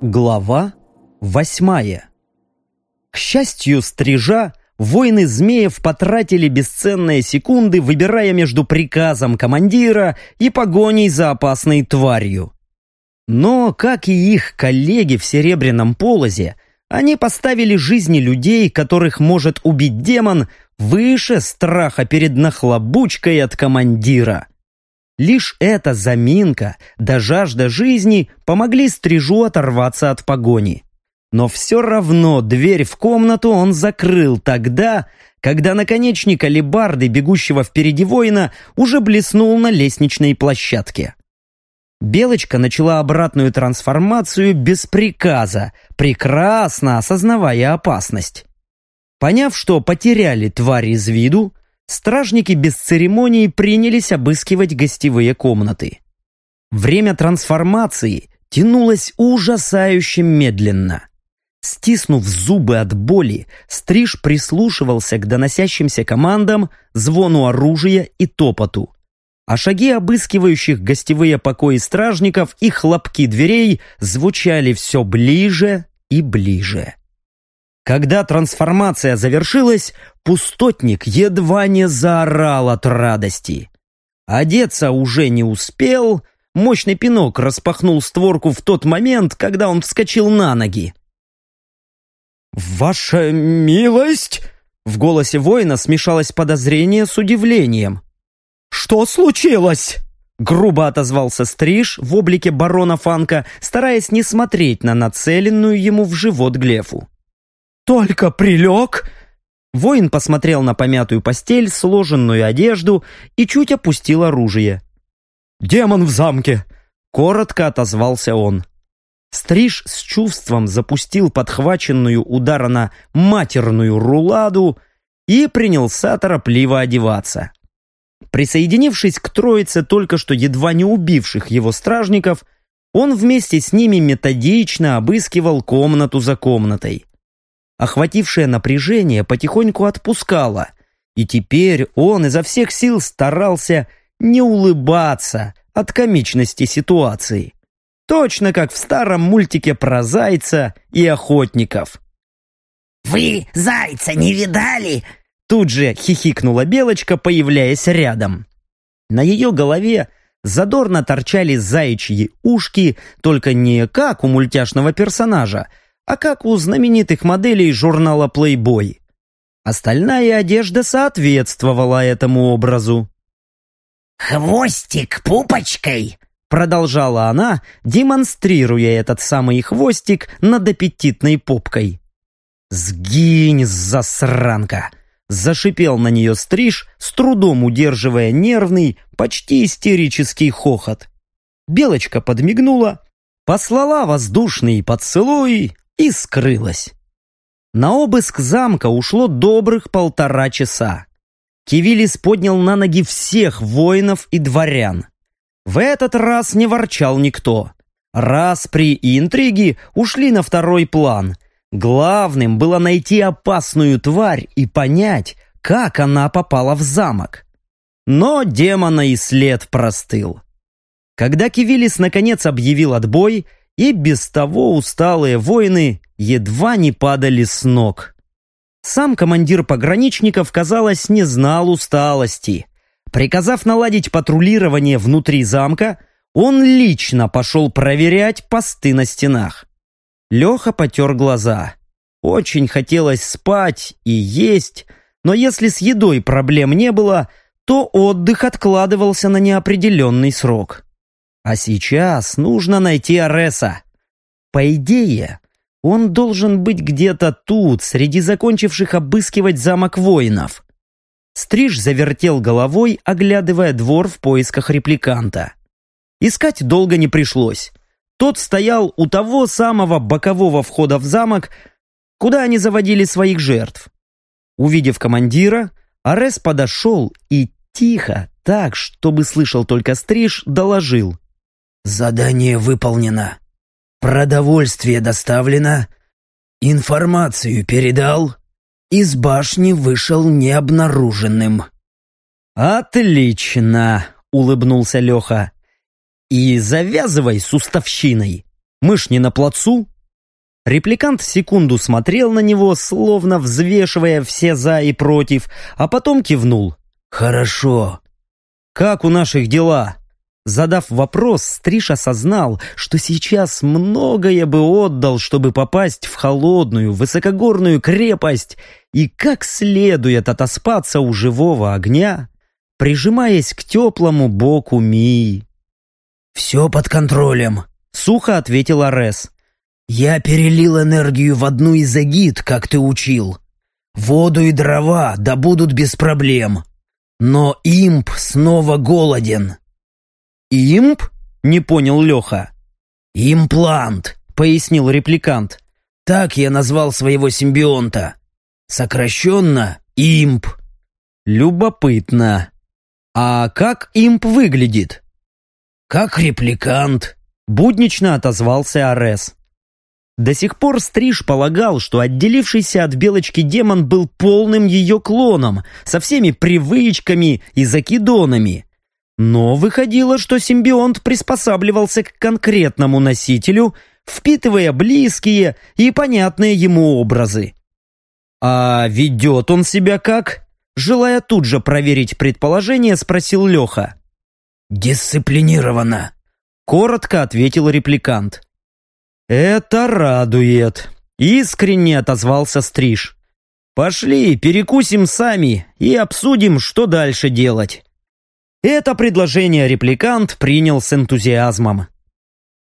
Глава восьмая К счастью стрижа, воины Змеев потратили бесценные секунды, выбирая между приказом командира и погоней за опасной тварью. Но, как и их коллеги в Серебряном Полозе, они поставили жизни людей, которых может убить демон, выше страха перед нахлобучкой от командира. Лишь эта заминка да жажда жизни помогли стрижу оторваться от погони. Но все равно дверь в комнату он закрыл тогда, когда наконечник алебарды, бегущего впереди воина, уже блеснул на лестничной площадке. Белочка начала обратную трансформацию без приказа, прекрасно осознавая опасность. Поняв, что потеряли тварь из виду, стражники без церемоний принялись обыскивать гостевые комнаты. Время трансформации тянулось ужасающе медленно. Стиснув зубы от боли, Стриж прислушивался к доносящимся командам, звону оружия и топоту. А шаги обыскивающих гостевые покои стражников и хлопки дверей звучали все ближе и ближе. Когда трансформация завершилась, пустотник едва не заорал от радости. Одеться уже не успел, мощный пинок распахнул створку в тот момент, когда он вскочил на ноги. «Ваша милость!» В голосе воина смешалось подозрение с удивлением. «Что случилось?» Грубо отозвался Стриж в облике барона Фанка, стараясь не смотреть на нацеленную ему в живот Глефу. «Только прилег?» Воин посмотрел на помятую постель, сложенную одежду и чуть опустил оружие. «Демон в замке!» — коротко отозвался он. Стриж с чувством запустил подхваченную удара на матерную руладу и принялся торопливо одеваться. Присоединившись к троице только что едва не убивших его стражников, он вместе с ними методично обыскивал комнату за комнатой. Охватившее напряжение потихоньку отпускало, и теперь он изо всех сил старался не улыбаться от комичности ситуации. Точно как в старом мультике про зайца и охотников. «Вы зайца не видали?» Тут же хихикнула Белочка, появляясь рядом. На ее голове задорно торчали заячьи ушки, только не как у мультяшного персонажа, а как у знаменитых моделей журнала Playboy. Остальная одежда соответствовала этому образу. «Хвостик пупочкой!» Продолжала она, демонстрируя этот самый хвостик над аппетитной попкой. «Сгинь, засранка!» Зашипел на нее стриж, с трудом удерживая нервный, почти истерический хохот. Белочка подмигнула, послала воздушный поцелуй и скрылась. На обыск замка ушло добрых полтора часа. Кивилис поднял на ноги всех воинов и дворян. В этот раз не ворчал никто. Распри и интриги ушли на второй план. Главным было найти опасную тварь и понять, как она попала в замок. Но демона и след простыл. Когда Кивилис наконец объявил отбой, и без того усталые воины едва не падали с ног. Сам командир пограничников, казалось, не знал усталости. Приказав наладить патрулирование внутри замка, он лично пошел проверять посты на стенах. Леха потер глаза. Очень хотелось спать и есть, но если с едой проблем не было, то отдых откладывался на неопределенный срок. А сейчас нужно найти Ареса. По идее, он должен быть где-то тут, среди закончивших обыскивать замок воинов. Стриж завертел головой, оглядывая двор в поисках репликанта. Искать долго не пришлось. Тот стоял у того самого бокового входа в замок, куда они заводили своих жертв. Увидев командира, Арес подошел и тихо, так, чтобы слышал только Стриж, доложил. Задание выполнено. Продовольствие доставлено. Информацию передал. Из башни вышел необнаруженным. «Отлично!» — улыбнулся Леха. «И завязывай с уставщиной. Мы ж не на плацу. Репликант секунду смотрел на него, словно взвешивая все «за» и «против», а потом кивнул. «Хорошо». «Как у наших дела?» Задав вопрос, Стриж осознал, что сейчас многое бы отдал, чтобы попасть в холодную, высокогорную крепость и как следует отоспаться у живого огня, прижимаясь к теплому боку Мии. «Все под контролем», — сухо ответил Арес. «Я перелил энергию в одну из агит, как ты учил. Воду и дрова добудут без проблем. Но имп снова голоден». «Имп?» — не понял Леха. «Имплант», — пояснил репликант. «Так я назвал своего симбионта. Сокращенно имп». «Любопытно. А как имп выглядит?» «Как репликант», — буднично отозвался Арес. До сих пор Стриж полагал, что отделившийся от Белочки демон был полным ее клоном, со всеми привычками и закидонами. Но выходило, что симбионт приспосабливался к конкретному носителю, впитывая близкие и понятные ему образы. «А ведет он себя как?» Желая тут же проверить предположение, спросил Леха. «Дисциплинированно», — коротко ответил репликант. «Это радует», — искренне отозвался Стриж. «Пошли, перекусим сами и обсудим, что дальше делать». Это предложение репликант принял с энтузиазмом.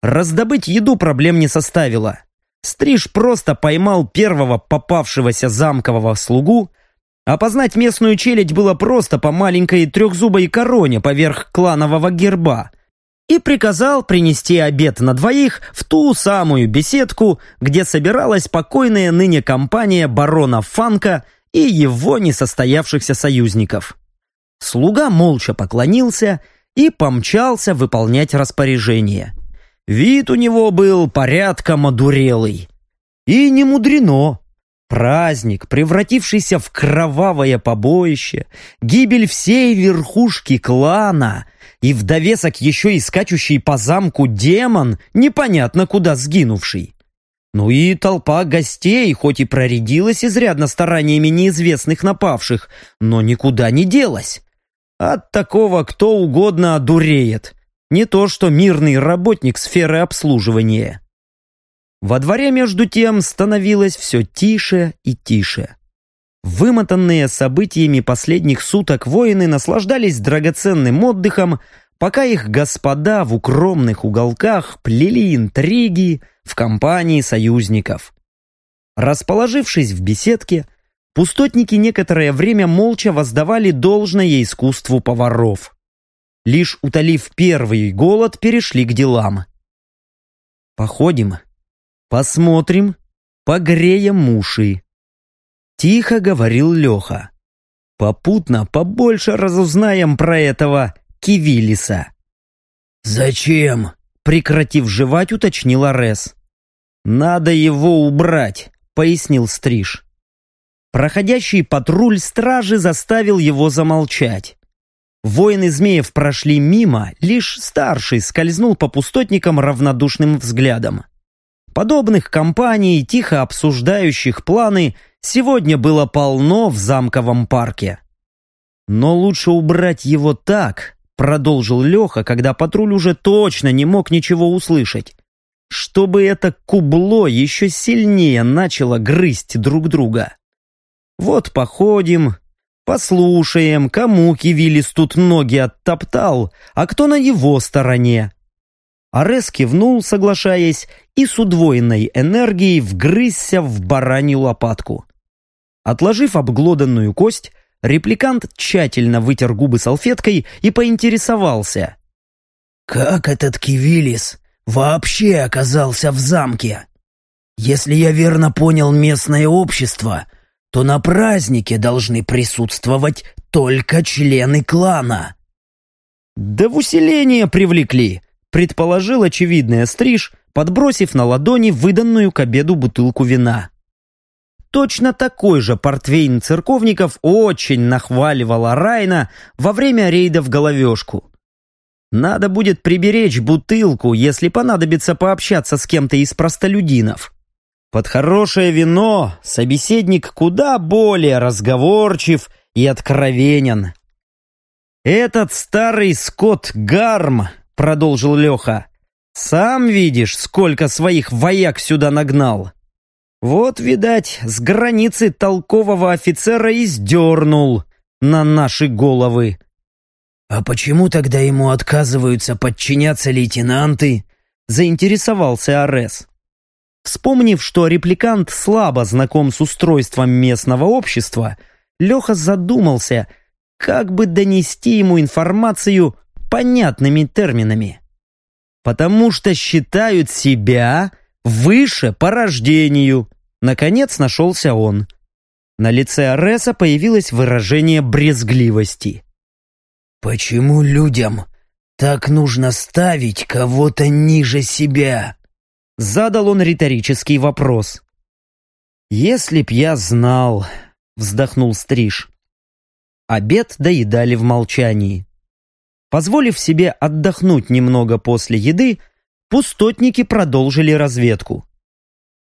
Раздобыть еду проблем не составило. Стриж просто поймал первого попавшегося замкового слугу, опознать местную челядь было просто по маленькой трехзубой короне поверх кланового герба, и приказал принести обед на двоих в ту самую беседку, где собиралась покойная ныне компания барона Фанка и его несостоявшихся союзников. Слуга молча поклонился и помчался выполнять распоряжение. Вид у него был порядком одурелый. И не мудрено. Праздник, превратившийся в кровавое побоище, гибель всей верхушки клана и в довесок еще и скачущий по замку демон, непонятно куда сгинувший. Ну и толпа гостей, хоть и проредилась изрядно стараниями неизвестных напавших, но никуда не делась. От такого кто угодно одуреет. Не то что мирный работник сферы обслуживания. Во дворе, между тем, становилось все тише и тише. Вымотанные событиями последних суток воины наслаждались драгоценным отдыхом, пока их господа в укромных уголках плели интриги в компании союзников. Расположившись в беседке, Пустотники некоторое время молча воздавали должное искусству поваров. Лишь утолив первый голод, перешли к делам. «Походим, посмотрим, погреем уши», — тихо говорил Леха. «Попутно побольше разузнаем про этого Кивилиса». «Зачем?» — прекратив жевать, уточнил Арес. «Надо его убрать», — пояснил Стриж. Проходящий патруль стражи заставил его замолчать. Воины змеев прошли мимо, лишь старший скользнул по пустотникам равнодушным взглядом. Подобных компаний, тихо обсуждающих планы, сегодня было полно в замковом парке. Но лучше убрать его так, продолжил Леха, когда патруль уже точно не мог ничего услышать, чтобы это кубло еще сильнее начало грызть друг друга. Вот походим, послушаем, кому Кивилис тут ноги оттоптал, а кто на его стороне. Арес кивнул, соглашаясь, и с удвоенной энергией вгрызся в баранью лопатку. Отложив обглоданную кость, репликант тщательно вытер губы салфеткой и поинтересовался. «Как этот Кивилис вообще оказался в замке? Если я верно понял местное общество, то на празднике должны присутствовать только члены клана. «Да в усиление привлекли», — предположил очевидный стриж, подбросив на ладони выданную к обеду бутылку вина. Точно такой же портвейн церковников очень нахваливала Райна во время рейда в головешку. Надо будет приберечь бутылку, если понадобится пообщаться с кем-то из простолюдинов. Под хорошее вино собеседник куда более разговорчив и откровенен. «Этот старый скот Гарм», — продолжил Леха, — «сам видишь, сколько своих вояк сюда нагнал. Вот, видать, с границы толкового офицера и сдернул на наши головы». «А почему тогда ему отказываются подчиняться лейтенанты?» — заинтересовался Арес. Вспомнив, что репликант слабо знаком с устройством местного общества, Леха задумался, как бы донести ему информацию понятными терминами. «Потому что считают себя выше по рождению», наконец нашелся он. На лице Ареса появилось выражение брезгливости. «Почему людям так нужно ставить кого-то ниже себя?» Задал он риторический вопрос. «Если б я знал», — вздохнул Стриж. Обед доедали в молчании. Позволив себе отдохнуть немного после еды, пустотники продолжили разведку.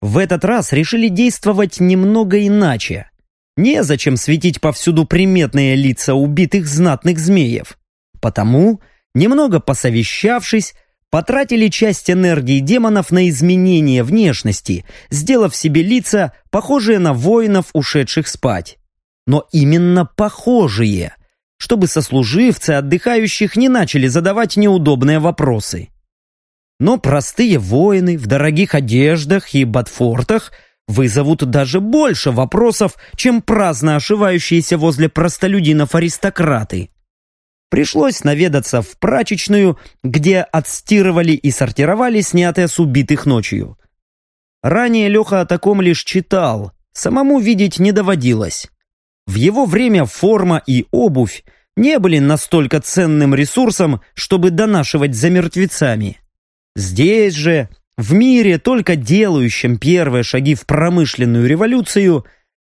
В этот раз решили действовать немного иначе. Незачем светить повсюду приметные лица убитых знатных змеев. Потому, немного посовещавшись, потратили часть энергии демонов на изменение внешности, сделав себе лица, похожие на воинов, ушедших спать. Но именно похожие, чтобы сослуживцы отдыхающих не начали задавать неудобные вопросы. Но простые воины в дорогих одеждах и ботфортах вызовут даже больше вопросов, чем праздно ошивающиеся возле простолюдинов аристократы. Пришлось наведаться в прачечную, где отстирывали и сортировали снятые с убитых ночью. Ранее Леха о таком лишь читал, самому видеть не доводилось. В его время форма и обувь не были настолько ценным ресурсом, чтобы донашивать за мертвецами. Здесь же, в мире, только делающем первые шаги в промышленную революцию,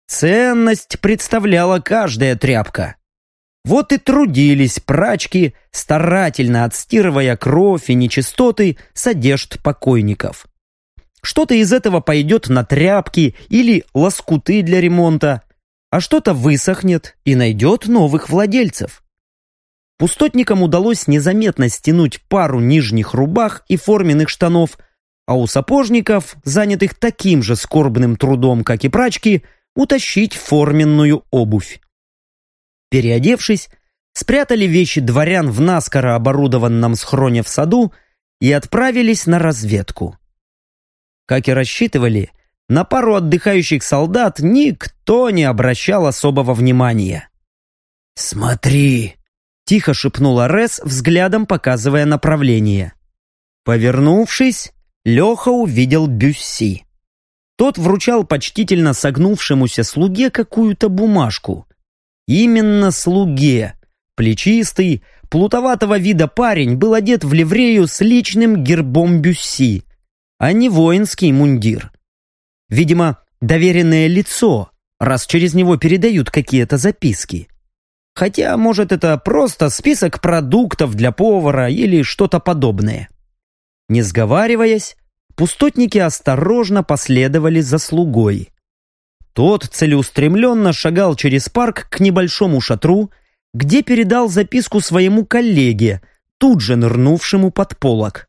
ценность представляла каждая тряпка. Вот и трудились прачки, старательно отстирывая кровь и нечистоты с одежд покойников. Что-то из этого пойдет на тряпки или лоскуты для ремонта, а что-то высохнет и найдет новых владельцев. Пустотникам удалось незаметно стянуть пару нижних рубах и форменных штанов, а у сапожников, занятых таким же скорбным трудом, как и прачки, утащить форменную обувь. Переодевшись, спрятали вещи дворян в наскоро оборудованном схроне в саду и отправились на разведку. Как и рассчитывали, на пару отдыхающих солдат никто не обращал особого внимания. «Смотри!» Тихо шепнула Рес, взглядом показывая направление. Повернувшись, Леха увидел Бюсси. Тот вручал почтительно согнувшемуся слуге какую-то бумажку. Именно слуге. Плечистый, плутоватого вида парень был одет в ливрею с личным гербом Бюсси, а не воинский мундир. Видимо, доверенное лицо, раз через него передают какие-то записки. Хотя, может, это просто список продуктов для повара или что-то подобное. Не сговариваясь, пустотники осторожно последовали за слугой. Тот целеустремленно шагал через парк к небольшому шатру, где передал записку своему коллеге, тут же нырнувшему под полок.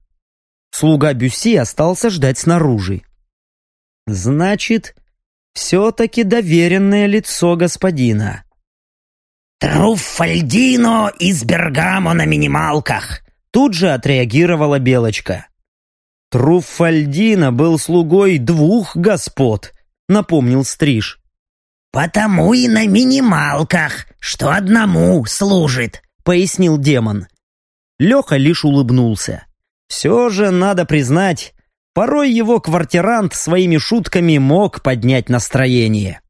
Слуга Бюси остался ждать снаружи. «Значит, все-таки доверенное лицо господина», «Труффальдино из Бергамо на минималках!» Тут же отреагировала Белочка. «Труффальдино был слугой двух господ», — напомнил Стриж. «Потому и на минималках, что одному служит», — пояснил демон. Леха лишь улыбнулся. Все же, надо признать, порой его квартирант своими шутками мог поднять настроение.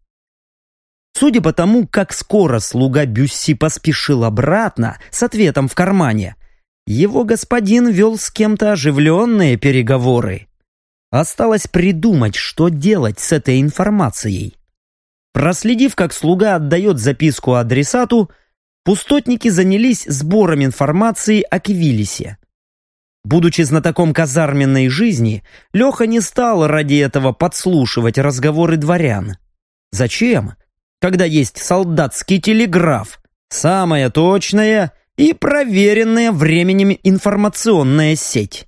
Судя по тому, как скоро слуга Бюсси поспешил обратно с ответом в кармане, его господин вел с кем-то оживленные переговоры. Осталось придумать, что делать с этой информацией. Проследив, как слуга отдает записку адресату, пустотники занялись сбором информации о Квилисе. Будучи знатоком казарменной жизни, Леха не стал ради этого подслушивать разговоры дворян. Зачем? Когда есть солдатский телеграф, самая точная и проверенная временем информационная сеть.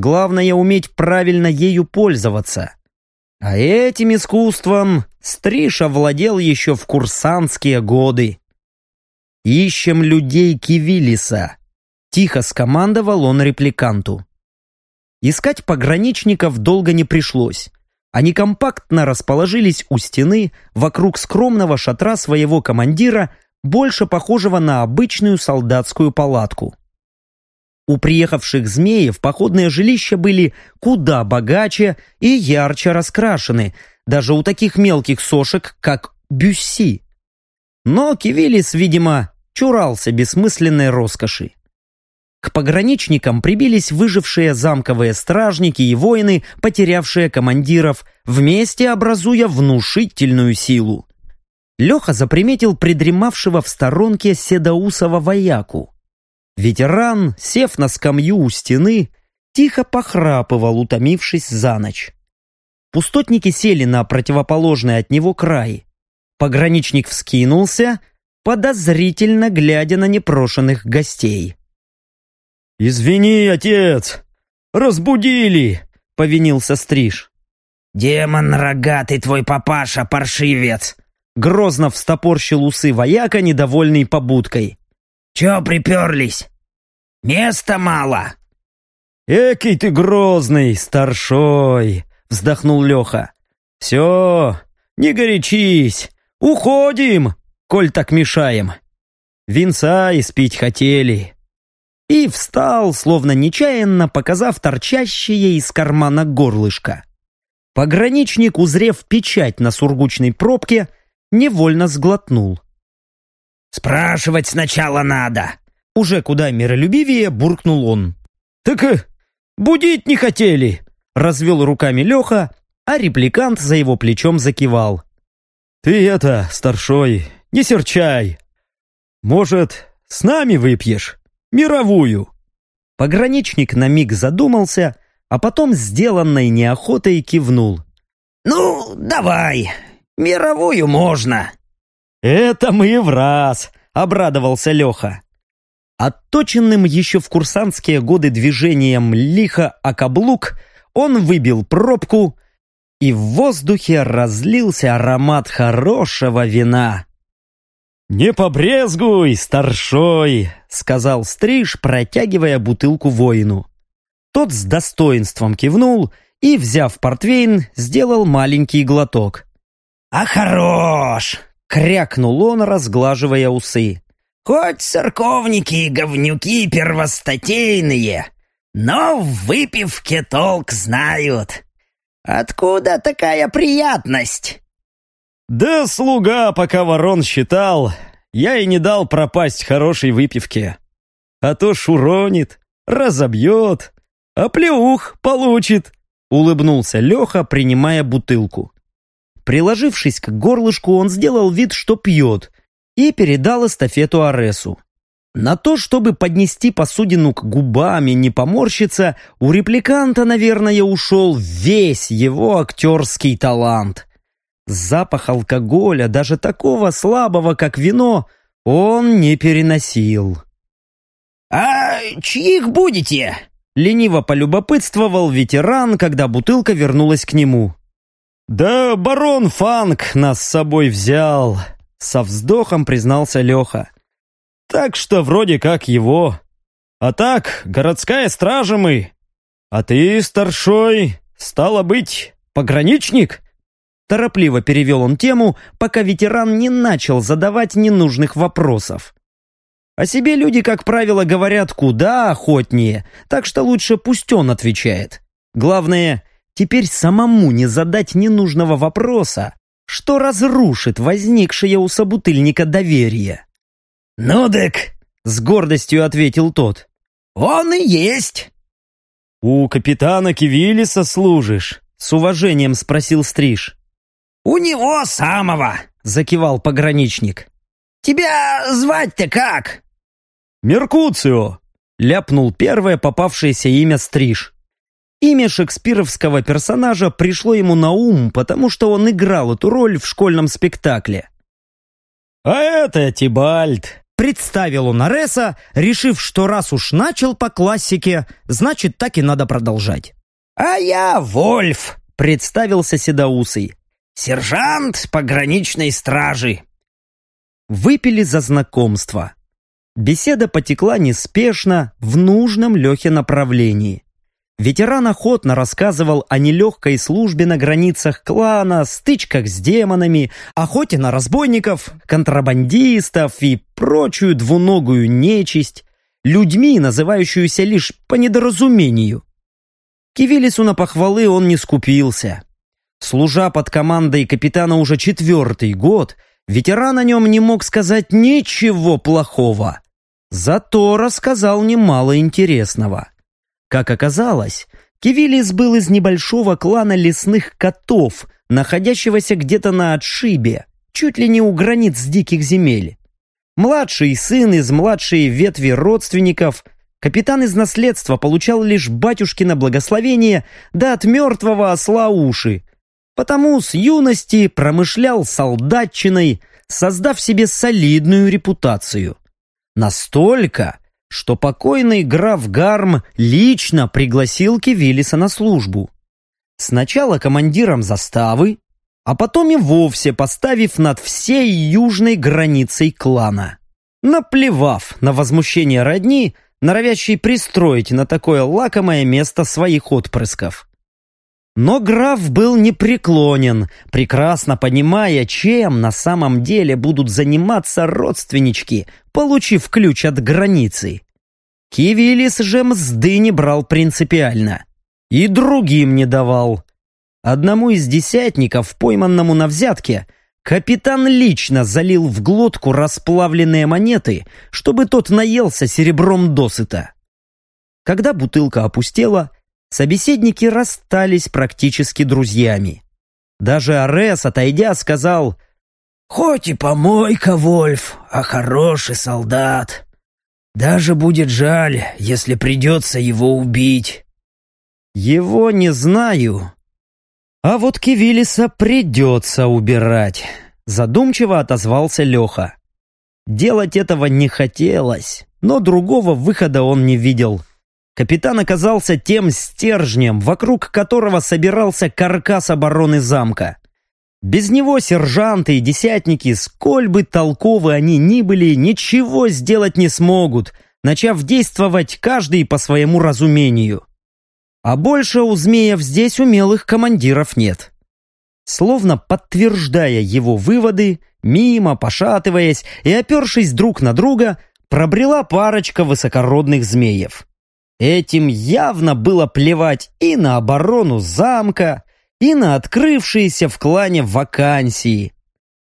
Главное уметь правильно ею пользоваться. А этим искусством Стриша владел еще в курсантские годы. «Ищем людей Кивилиса», — тихо скомандовал он репликанту. Искать пограничников долго не пришлось. Они компактно расположились у стены вокруг скромного шатра своего командира, больше похожего на обычную солдатскую палатку. У приехавших змеев походные жилища были куда богаче и ярче раскрашены, даже у таких мелких сошек, как Бюсси. Но Кивилис, видимо, чурался бессмысленной роскоши. К пограничникам прибились выжившие замковые стражники и воины, потерявшие командиров, вместе образуя внушительную силу. Леха заприметил придремавшего в сторонке седоусого вояку. Ветеран, сев на скамью у стены, тихо похрапывал, утомившись за ночь. Пустотники сели на противоположный от него край. Пограничник вскинулся, подозрительно глядя на непрошенных гостей. «Извини, отец! Разбудили!» — повинился Стриж. «Демон рогатый твой папаша, паршивец!» Грозно встопорщил усы вояка, недовольный побудкой. «Чё приперлись? Места мало!» «Экий ты грозный, старшой!» — вздохнул Леха. «Все, не горячись, уходим, коль так мешаем. Винца испить хотели, и встал, словно нечаянно показав торчащее из кармана горлышко. Пограничник, узрев печать на сургучной пробке, невольно сглотнул. «Спрашивать сначала надо!» Уже куда миролюбивее буркнул он. «Так э, будить не хотели!» Развел руками Леха, а репликант за его плечом закивал. «Ты это, старшой, не серчай! Может, с нами выпьешь?» Мировую!» Пограничник на миг задумался, а потом сделанной неохотой кивнул. «Ну, давай, мировую можно!» «Это мы в раз!» — обрадовался Леха. Отточенным еще в курсантские годы движением лихо о каблук он выбил пробку, и в воздухе разлился аромат хорошего вина. «Не побрезгуй, старшой!» — сказал Стриж, протягивая бутылку воину. Тот с достоинством кивнул и, взяв портвейн, сделал маленький глоток. «А хорош!» — крякнул он, разглаживая усы. «Хоть церковники и говнюки первостатейные, но в выпивке толк знают. Откуда такая приятность?» «Да слуга, пока ворон считал, я и не дал пропасть хорошей выпивке. А то шуронит, разобьет, а плеух получит», — улыбнулся Леха, принимая бутылку. Приложившись к горлышку, он сделал вид, что пьет, и передал эстафету Аресу. На то, чтобы поднести посудину к губам и не поморщиться, у репликанта, наверное, ушел весь его актерский талант. Запах алкоголя, даже такого слабого, как вино, он не переносил. «А чьих будете?» Лениво полюбопытствовал ветеран, когда бутылка вернулась к нему. «Да барон Фанк нас с собой взял», — со вздохом признался Леха. «Так что вроде как его. А так, городская стража мы. А ты, старшой, стало быть, пограничник?» Торопливо перевел он тему, пока ветеран не начал задавать ненужных вопросов. О себе люди, как правило, говорят куда охотнее, так что лучше пусть он отвечает. Главное, теперь самому не задать ненужного вопроса, что разрушит возникшее у собутыльника доверие. «Ну дык», — с гордостью ответил тот, — «он и есть». «У капитана Кивилиса служишь?» — с уважением спросил Стриж. «У него самого!» — закивал пограничник. «Тебя звать-то как?» «Меркуцио», — ляпнул первое попавшееся имя Стриж. Имя шекспировского персонажа пришло ему на ум, потому что он играл эту роль в школьном спектакле. «А это Тибальд», — представил он Ареса, решив, что раз уж начал по классике, значит, так и надо продолжать. «А я Вольф», — представился Седоусый. «Сержант пограничной стражи». Выпили за знакомство. Беседа потекла неспешно, в нужном Лехе направлении. Ветеран охотно рассказывал о нелегкой службе на границах клана, стычках с демонами, охоте на разбойников, контрабандистов и прочую двуногую нечисть, людьми, называющуюся лишь по недоразумению. Кивилису на похвалы он не скупился. Служа под командой капитана уже четвертый год, ветеран о нем не мог сказать ничего плохого. Зато рассказал немало интересного. Как оказалось, Кивилис был из небольшого клана лесных котов, находящегося где-то на отшибе, чуть ли не у границ диких земель. Младший сын из младшей ветви родственников, капитан из наследства получал лишь батюшкино благословение, да от мертвого осла уши. Потому с юности промышлял солдатчиной, создав себе солидную репутацию. Настолько, что покойный граф Гарм лично пригласил Кивилиса на службу. Сначала командиром заставы, а потом и вовсе поставив над всей южной границей клана. Наплевав на возмущение родни, норовящей пристроить на такое лакомое место своих отпрысков. Но граф был непреклонен, прекрасно понимая, чем на самом деле будут заниматься родственнички, получив ключ от границы. Кивилис же мзды не брал принципиально. И другим не давал. Одному из десятников, пойманному на взятке, капитан лично залил в глотку расплавленные монеты, чтобы тот наелся серебром досыта. Когда бутылка опустела, собеседники расстались практически друзьями. Даже Арес, отойдя, сказал «Хоть и помойка, Вольф, а хороший солдат. Даже будет жаль, если придется его убить». «Его не знаю. А вот Кивилиса придется убирать», — задумчиво отозвался Леха. Делать этого не хотелось, но другого выхода он не видел. Капитан оказался тем стержнем, вокруг которого собирался каркас обороны замка. Без него сержанты и десятники, сколь бы толковы они ни были, ничего сделать не смогут, начав действовать каждый по своему разумению. А больше у Змеев здесь умелых командиров нет. Словно подтверждая его выводы, мимо, пошатываясь и опершись друг на друга, пробрела парочка высокородных змеев. Этим явно было плевать и на оборону замка, и на открывшиеся в клане вакансии.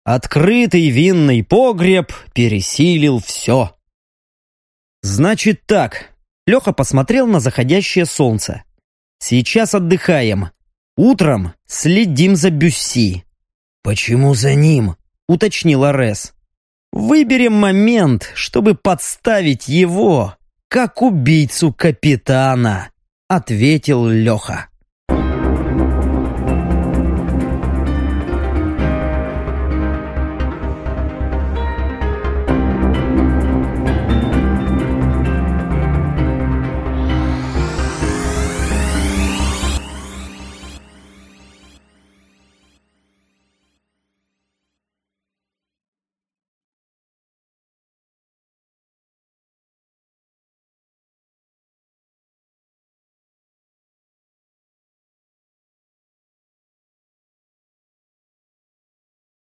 Открытый винный погреб пересилил все. «Значит так», — Леха посмотрел на заходящее солнце. «Сейчас отдыхаем. Утром следим за Бюсси». «Почему за ним?» — уточнил Арес. «Выберем момент, чтобы подставить его, как убийцу капитана», — ответил Леха.